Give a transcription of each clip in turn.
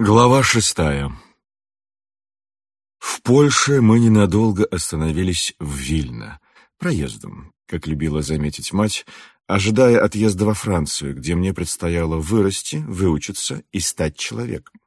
Глава шестая. В Польше мы ненадолго остановились в Вильно, проездом, как любила заметить мать, ожидая отъезда во Францию, где мне предстояло вырасти, выучиться и стать человеком.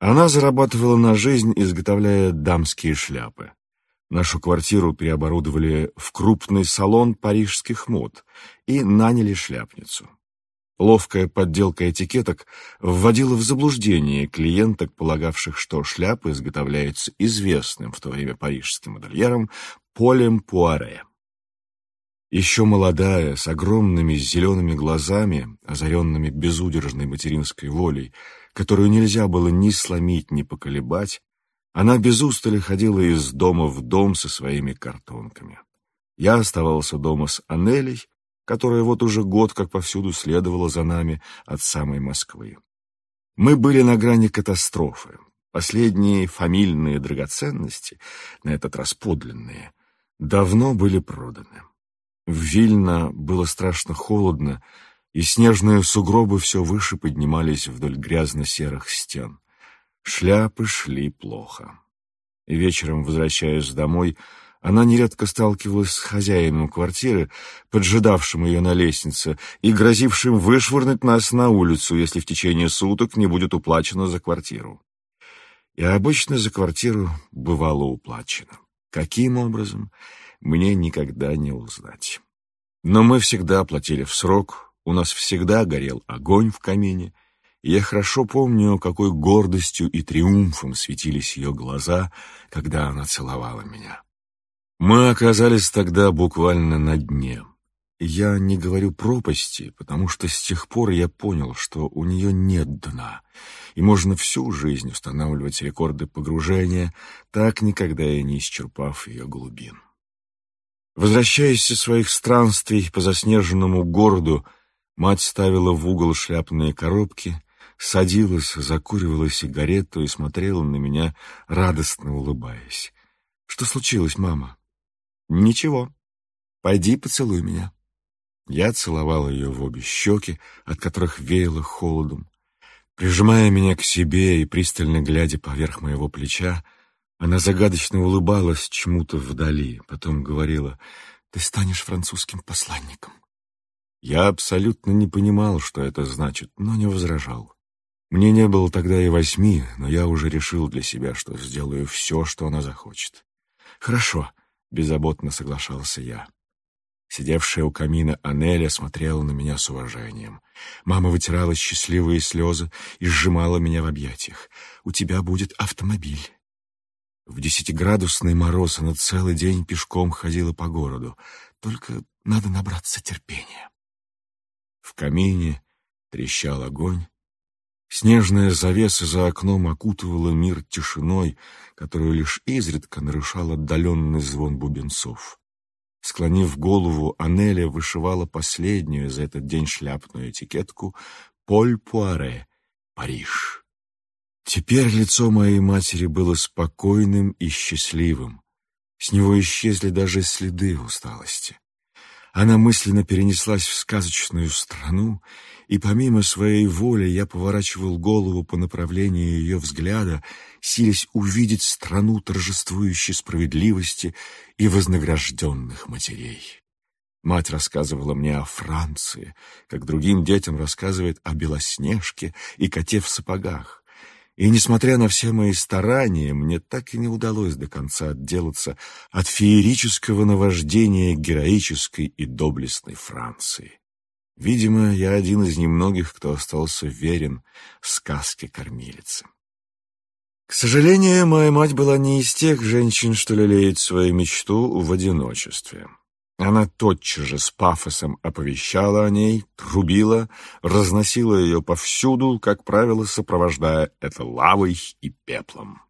Она зарабатывала на жизнь, изготовляя дамские шляпы. Нашу квартиру переоборудовали в крупный салон парижских мод и наняли шляпницу. Ловкая подделка этикеток вводила в заблуждение клиенток, полагавших, что шляпы изготовляются известным в то время парижским модельером Полем Пуаре. Еще молодая, с огромными зелеными глазами, озаренными безудержной материнской волей, которую нельзя было ни сломить, ни поколебать, она без устали ходила из дома в дом со своими картонками. Я оставался дома с Анелей, которая вот уже год как повсюду следовала за нами от самой Москвы. Мы были на грани катастрофы. Последние фамильные драгоценности, на этот раз подлинные, давно были проданы. В Вильно было страшно холодно, и снежные сугробы все выше поднимались вдоль грязно-серых стен. Шляпы шли плохо. И вечером, возвращаясь домой, она нередко сталкивалась с хозяином квартиры, поджидавшим ее на лестнице и грозившим вышвырнуть нас на улицу, если в течение суток не будет уплачено за квартиру. И обычно за квартиру бывало уплачено. Каким образом, мне никогда не узнать. Но мы всегда платили в срок, у нас всегда горел огонь в камине, я хорошо помню, какой гордостью и триумфом светились ее глаза, когда она целовала меня. Мы оказались тогда буквально на дне. Я не говорю пропасти, потому что с тех пор я понял, что у нее нет дна, и можно всю жизнь устанавливать рекорды погружения, так никогда и не исчерпав ее глубин. Возвращаясь со своих странствий по заснеженному городу, мать ставила в угол шляпные коробки, садилась, закуривала сигарету и смотрела на меня, радостно улыбаясь. «Что случилось, мама?» «Ничего. Пойди поцелуй меня». Я целовал ее в обе щеки, от которых веяло холодом. Прижимая меня к себе и пристально глядя поверх моего плеча, она загадочно улыбалась чему-то вдали, потом говорила, «Ты станешь французским посланником». Я абсолютно не понимал, что это значит, но не возражал. Мне не было тогда и восьми, но я уже решил для себя, что сделаю все, что она захочет. «Хорошо», — беззаботно соглашался я. Сидевшая у камина Анеля смотрела на меня с уважением. Мама вытирала счастливые слезы и сжимала меня в объятиях. «У тебя будет автомобиль». В десятиградусный мороз она целый день пешком ходила по городу. Только надо набраться терпения. В камине трещал огонь, Снежная завеса за окном окутывала мир тишиной, которую лишь изредка нарушал отдаленный звон бубенцов. Склонив голову, Анеля вышивала последнюю за этот день шляпную этикетку «Поль Пуаре, Париж». Теперь лицо моей матери было спокойным и счастливым. С него исчезли даже следы усталости. Она мысленно перенеслась в сказочную страну, и помимо своей воли я поворачивал голову по направлению ее взгляда, силясь увидеть страну торжествующей справедливости и вознагражденных матерей. Мать рассказывала мне о Франции, как другим детям рассказывает о Белоснежке и коте в сапогах. И, несмотря на все мои старания, мне так и не удалось до конца отделаться от феерического наваждения героической и доблестной Франции. Видимо, я один из немногих, кто остался верен сказке кормилицы. К сожалению, моя мать была не из тех женщин, что лелеет свою мечту в одиночестве. Она тотчас же с пафосом оповещала о ней, трубила, разносила ее повсюду, как правило, сопровождая это лавой и пеплом.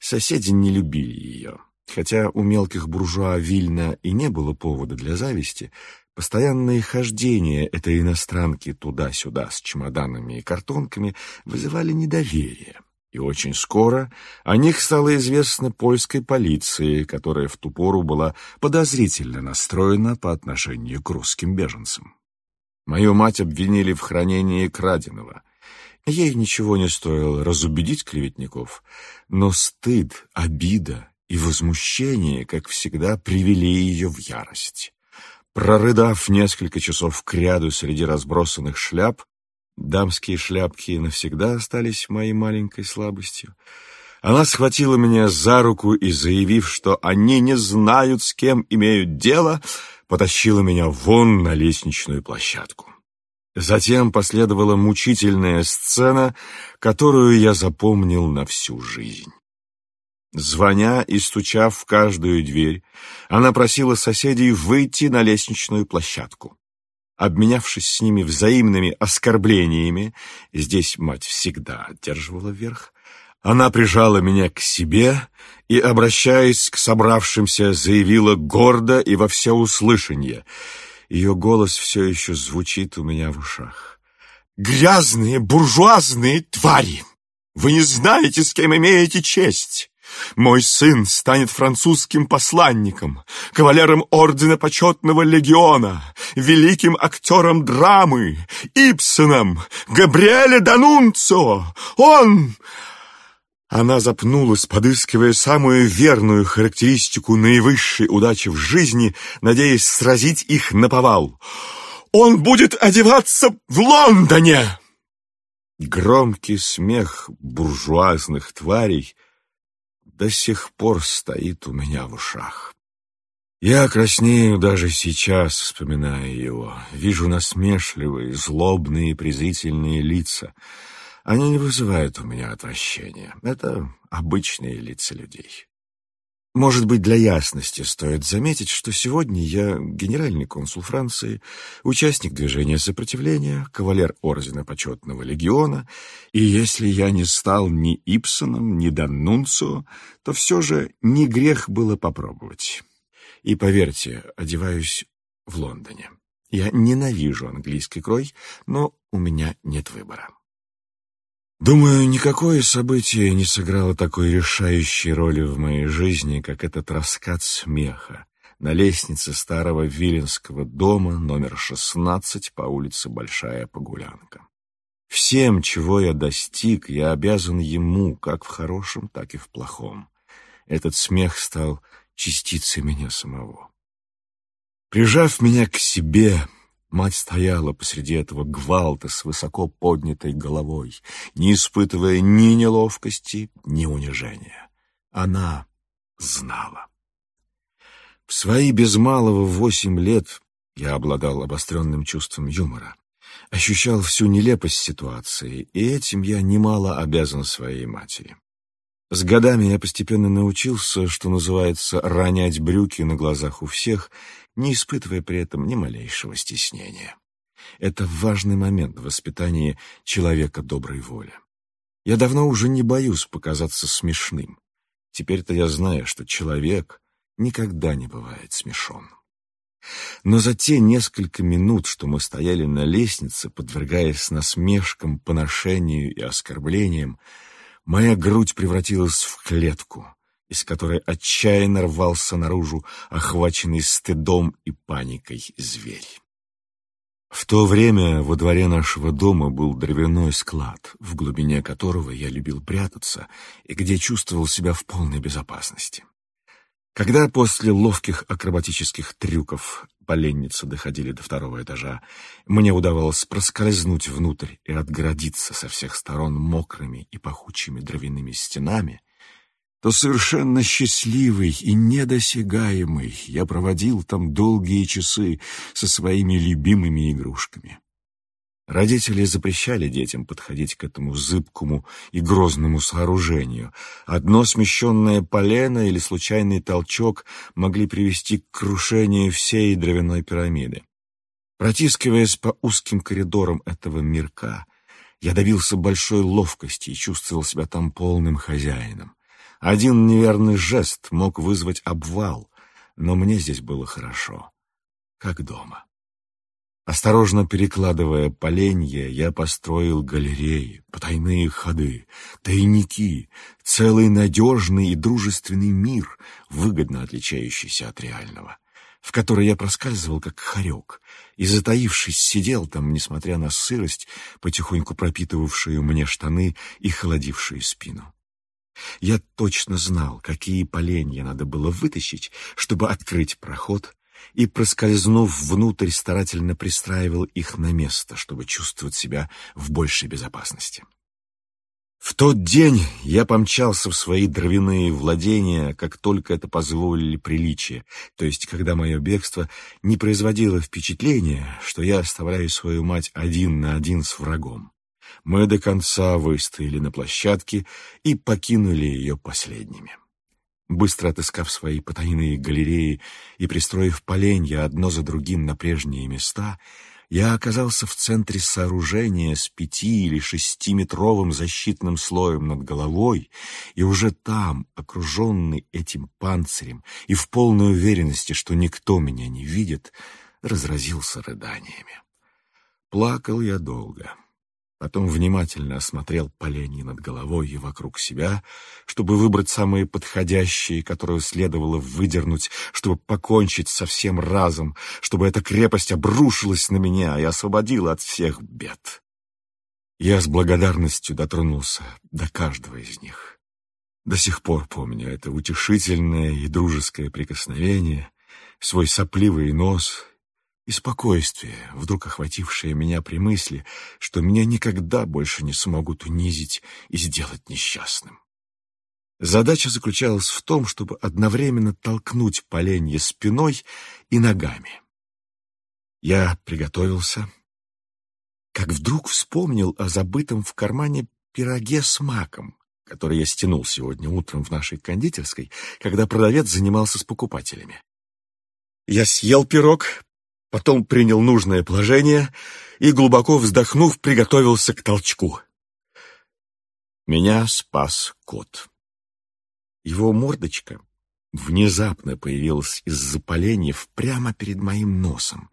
Соседи не любили ее. Хотя у мелких буржуа Вильна и не было повода для зависти, постоянные хождения этой иностранки туда-сюда с чемоданами и картонками вызывали недоверие. И очень скоро о них стало известно польской полиции, которая в ту пору была подозрительно настроена по отношению к русским беженцам. Мою мать обвинили в хранении краденого, Ей ничего не стоило разубедить клеветников, но стыд, обида и возмущение, как всегда, привели ее в ярость. Прорыдав несколько часов кряду среди разбросанных шляп, дамские шляпки навсегда остались моей маленькой слабостью, она схватила меня за руку и, заявив, что они не знают, с кем имеют дело, потащила меня вон на лестничную площадку. Затем последовала мучительная сцена, которую я запомнил на всю жизнь. Звоня и стуча в каждую дверь, она просила соседей выйти на лестничную площадку. Обменявшись с ними взаимными оскорблениями, здесь мать всегда одерживала верх, она прижала меня к себе и, обращаясь к собравшимся, заявила гордо и во всеуслышание. Ее голос все еще звучит у меня в ушах. «Грязные буржуазные твари! Вы не знаете, с кем имеете честь!» Мой сын станет французским посланником, кавалером ордена почетного легиона, великим актером драмы, Ипсоном, Габриэле Данунцо. Он она запнулась, подыскивая самую верную характеристику наивысшей удачи в жизни, надеясь сразить их на повал. «Он будет одеваться в Лондоне!» Громкий смех буржуазных тварей до сих пор стоит у меня в ушах. Я краснею даже сейчас, вспоминая его. Вижу насмешливые, злобные, презрительные лица — они не вызывают у меня отвращения. Это обычные лица людей. Может быть, для ясности стоит заметить, что сегодня я генеральный консул Франции, участник движения сопротивления, кавалер Ордена Почетного Легиона, и если я не стал ни Ипсоном, ни Даннунцио, то все же не грех было попробовать. И поверьте, одеваюсь в Лондоне. Я ненавижу английский крой, но у меня нет выбора. Думаю, никакое событие не сыграло такой решающей роли в моей жизни, как этот раскат смеха на лестнице старого Виленского дома номер 16 по улице Большая Погулянка. Всем, чего я достиг, я обязан ему, как в хорошем, так и в плохом. Этот смех стал частицей меня самого. Прижав меня к себе, Мать стояла посреди этого гвалта с высоко поднятой головой, не испытывая ни неловкости, ни унижения. Она знала. В свои без малого восемь лет я обладал обостренным чувством юмора, ощущал всю нелепость ситуации, и этим я немало обязан своей матери. С годами я постепенно научился, что называется, ронять брюки на глазах у всех — не испытывая при этом ни малейшего стеснения. Это важный момент в воспитании человека доброй воли. Я давно уже не боюсь показаться смешным. Теперь-то я знаю, что человек никогда не бывает смешон. Но за те несколько минут, что мы стояли на лестнице, подвергаясь насмешкам, поношению и оскорблениям, моя грудь превратилась в клетку, из которой отчаянно рвался наружу охваченный стыдом и паникой зверь. В то время во дворе нашего дома был дровяной склад, в глубине которого я любил прятаться и где чувствовал себя в полной безопасности. Когда после ловких акробатических трюков поленницы доходили до второго этажа, мне удавалось проскользнуть внутрь и отгородиться со всех сторон мокрыми и пахучими дровяными стенами — то совершенно счастливый и недосягаемый я проводил там долгие часы со своими любимыми игрушками. Родители запрещали детям подходить к этому зыбкому и грозному сооружению. Одно смещенное полено или случайный толчок могли привести к крушению всей дровяной пирамиды. Протискиваясь по узким коридорам этого мирка, я добился большой ловкости и чувствовал себя там полным хозяином. Один неверный жест мог вызвать обвал, но мне здесь было хорошо, как дома. Осторожно перекладывая поленья, я построил галереи, потайные ходы, тайники, целый надежный и дружественный мир, выгодно отличающийся от реального. в которой я проскальзывал, как хорек, и, затаившись, сидел там, несмотря на сырость, потихоньку пропитывавшую мне штаны и холодившую спину. Я точно знал, какие поленья надо было вытащить, чтобы открыть проход, и, проскользнув внутрь, старательно пристраивал их на место, чтобы чувствовать себя в большей безопасности. В тот день я помчался в свои дровяные владения, как только это позволили приличия, то есть когда мое бегство не производило впечатления, что я оставляю свою мать один на один с врагом. Мы до конца выстояли на площадке и покинули ее последними. Быстро отыскав свои потайные галереи и пристроив поленья одно за другим на прежние места, я оказался в центре сооружения с пяти- или шестиметровым защитным слоем над головой, и уже там, окруженный этим панцирем и в полной уверенности, что никто меня не видит, разразился рыданиями. Плакал я долго. Потом внимательно осмотрел поленья над головой и вокруг себя, чтобы выбрать самые подходящие, которые следовало выдернуть, чтобы покончить со всем разом, чтобы эта крепость обрушилась на меня и освободила от всех бед. Я с благодарностью дотронулся до каждого из них. До сих пор помню это утешительное и дружеское прикосновение, свой сопливый нос и спокойствие, вдруг охватившее меня при мысли, что меня никогда больше не смогут унизить и сделать несчастным. Задача заключалась в том, чтобы одновременно толкнуть поленье спиной и ногами. Я приготовился, как вдруг вспомнил о забытом в кармане пироге с маком, который я стянул сегодня утром в нашей кондитерской, когда продавец занимался с покупателями. Я съел пирог, потом принял нужное положение и, глубоко вздохнув, приготовился к толчку. Меня спас кот. Его мордочка внезапно появилась из-за поленьев прямо перед моим носом,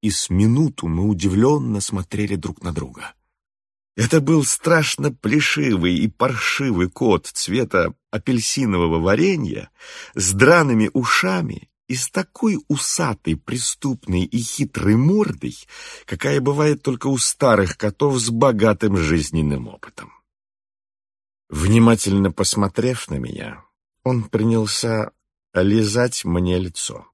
и с минуту мы удивленно смотрели друг на друга. Это был страшно плешивый и паршивый кот цвета апельсинового варенья с драными ушами и с такой усатой, преступной и хитрой мордой, какая бывает только у старых котов с богатым жизненным опытом. Внимательно посмотрев на меня, он принялся лизать мне лицо.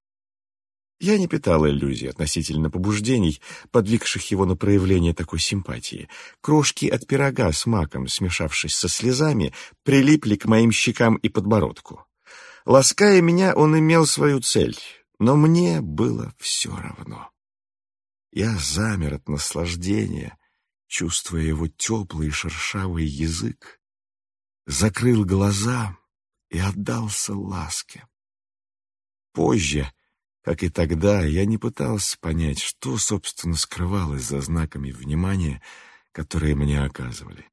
Я не питал иллюзий относительно побуждений, подвигших его на проявление такой симпатии. Крошки от пирога с маком, смешавшись со слезами, прилипли к моим щекам и подбородку. Лаская меня, он имел свою цель, но мне было все равно. Я замер от наслаждения, чувствуя его теплый шершавый язык, закрыл глаза и отдался ласке. Позже, как и тогда, я не пытался понять, что, собственно, скрывалось за знаками внимания, которые мне оказывали.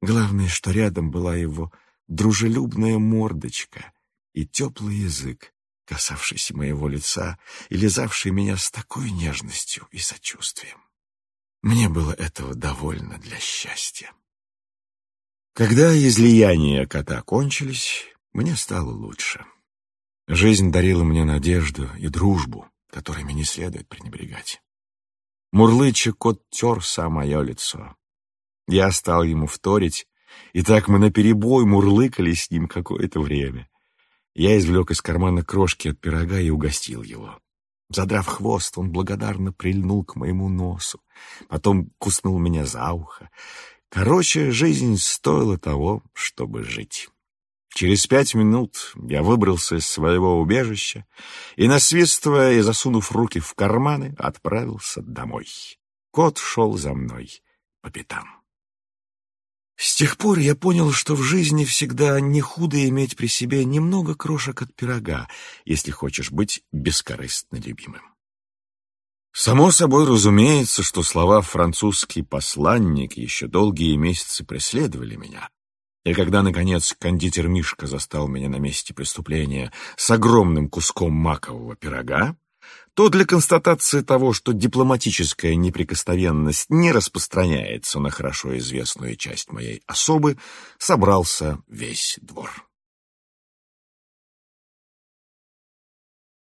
Главное, что рядом была его дружелюбная мордочка — и теплый язык, касавшийся моего лица и лизавший меня с такой нежностью и сочувствием. Мне было этого довольно для счастья. Когда излияния кота кончились, мне стало лучше. Жизнь дарила мне надежду и дружбу, которыми не следует пренебрегать. Мурлыча кот терся мое лицо. Я стал ему вторить, и так мы наперебой мурлыкали с ним какое-то время. Я извлек из кармана крошки от пирога и угостил его. Задрав хвост, он благодарно прильнул к моему носу, потом куснул меня за ухо. Короче, жизнь стоила того, чтобы жить. Через пять минут я выбрался из своего убежища и, насвистывая и засунув руки в карманы, отправился домой. Кот шел за мной по пятам. С тех пор я понял, что в жизни всегда не худо иметь при себе немного крошек от пирога, если хочешь быть бескорыстно любимым. Само собой разумеется, что слова «французский посланник» еще долгие месяцы преследовали меня. И когда, наконец, кондитер Мишка застал меня на месте преступления с огромным куском макового пирога, то для констатации того, что дипломатическая неприкосновенность не распространяется на хорошо известную часть моей особы, собрался весь двор.